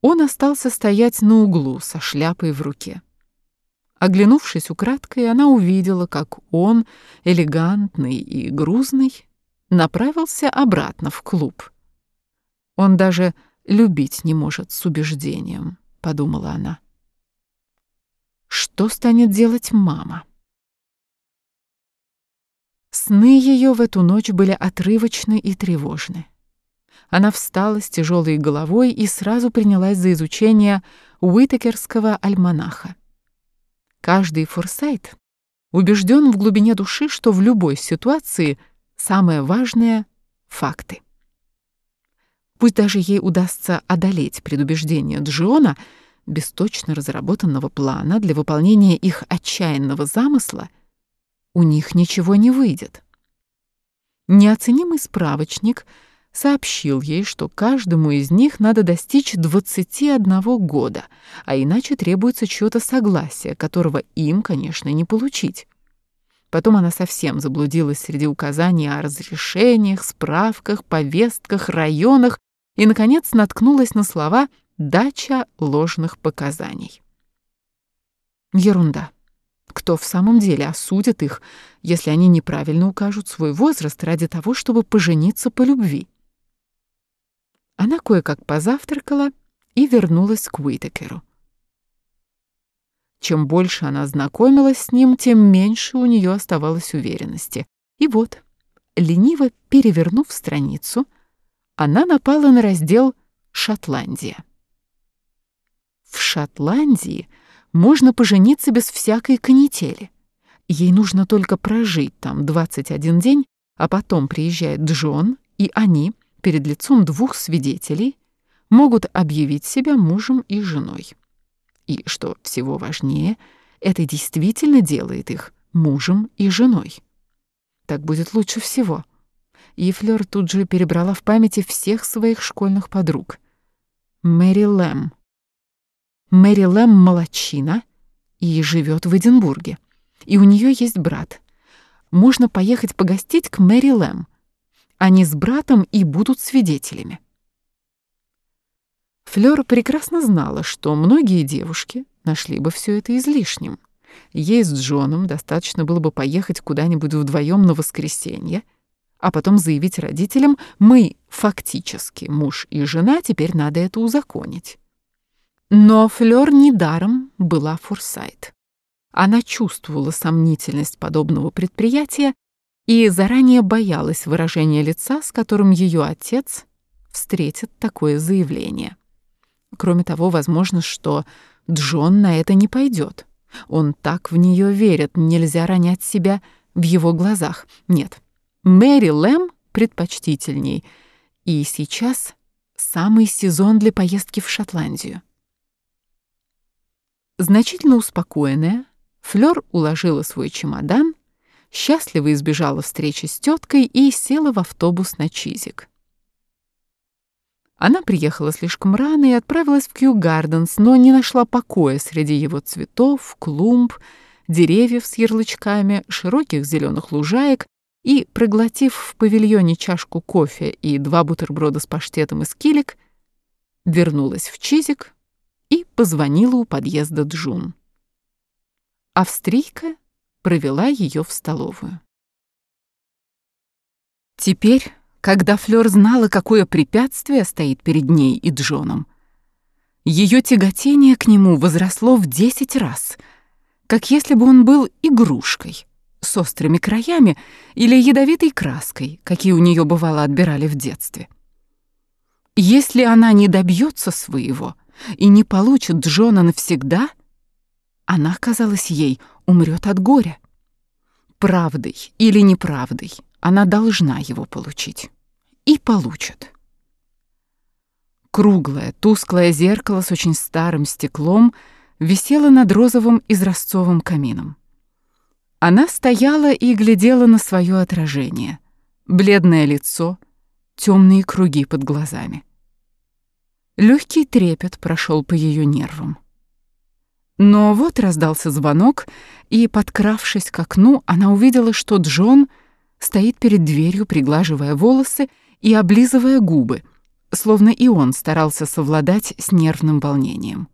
Он остался стоять на углу со шляпой в руке. Оглянувшись украдкой, она увидела, как он, элегантный и грузный, направился обратно в клуб. Он даже любить не может с убеждением, подумала она. Что станет делать мама? Сны ее в эту ночь были отрывочны и тревожны. Она встала с тяжелой головой и сразу принялась за изучение Уитакерского альманаха. Каждый форсайт убежден в глубине души, что в любой ситуации самое важное — факты. Пусть даже ей удастся одолеть предубеждение Джона, без точно разработанного плана для выполнения их отчаянного замысла, у них ничего не выйдет. Неоценимый справочник сообщил ей, что каждому из них надо достичь 21 года, а иначе требуется чьё-то согласие, которого им, конечно, не получить. Потом она совсем заблудилась среди указаний о разрешениях, справках, повестках, районах и, наконец, наткнулась на слова «дача ложных показаний». Ерунда. Кто в самом деле осудит их, если они неправильно укажут свой возраст ради того, чтобы пожениться по любви? Она кое-как позавтракала и вернулась к Уитакеру. Чем больше она знакомилась с ним, тем меньше у нее оставалось уверенности. И вот, лениво перевернув страницу, она напала на раздел «Шотландия». В Шотландии можно пожениться без всякой канители. Ей нужно только прожить там 21 день, а потом приезжает Джон, и они, перед лицом двух свидетелей, могут объявить себя мужем и женой. И, что всего важнее, это действительно делает их мужем и женой. Так будет лучше всего и Флёр тут же перебрала в памяти всех своих школьных подруг. Мэри Лэм. Мэри Лэм молодчина и живет в Эдинбурге. И у нее есть брат. Можно поехать погостить к Мэри Лэм. Они с братом и будут свидетелями. Флёр прекрасно знала, что многие девушки нашли бы все это излишним. Ей с Джоном достаточно было бы поехать куда-нибудь вдвоем на воскресенье — а потом заявить родителям, мы фактически муж и жена, теперь надо это узаконить. Но Флёр недаром была Форсайт. Она чувствовала сомнительность подобного предприятия и заранее боялась выражения лица, с которым ее отец встретит такое заявление. Кроме того, возможно, что Джон на это не пойдет. Он так в нее верит, нельзя ронять себя в его глазах. Нет, Мэри Лэм предпочтительней, и сейчас самый сезон для поездки в Шотландию. Значительно успокоенная, Флёр уложила свой чемодан, счастливо избежала встречи с теткой и села в автобус на Чизик. Она приехала слишком рано и отправилась в Кью Гарденс, но не нашла покоя среди его цветов, клумб, деревьев с ярлычками, широких зеленых лужаек и, проглотив в павильоне чашку кофе и два бутерброда с паштетом из килик, вернулась в Чизик и позвонила у подъезда Джун. Австрийка провела ее в столовую. Теперь, когда Флёр знала, какое препятствие стоит перед ней и Джоном, ее тяготение к нему возросло в десять раз, как если бы он был игрушкой — с острыми краями или ядовитой краской, какие у нее бывало отбирали в детстве. Если она не добьется своего и не получит Джона навсегда, она, казалось ей, умрет от горя. Правдой или неправдой она должна его получить. И получит. Круглое, тусклое зеркало с очень старым стеклом висело над розовым изразцовым камином. Она стояла и глядела на свое отражение. Бледное лицо, темные круги под глазами. Легкий трепет прошел по ее нервам. Но вот раздался звонок, и, подкравшись к окну, она увидела, что Джон стоит перед дверью, приглаживая волосы и облизывая губы, словно и он старался совладать с нервным волнением.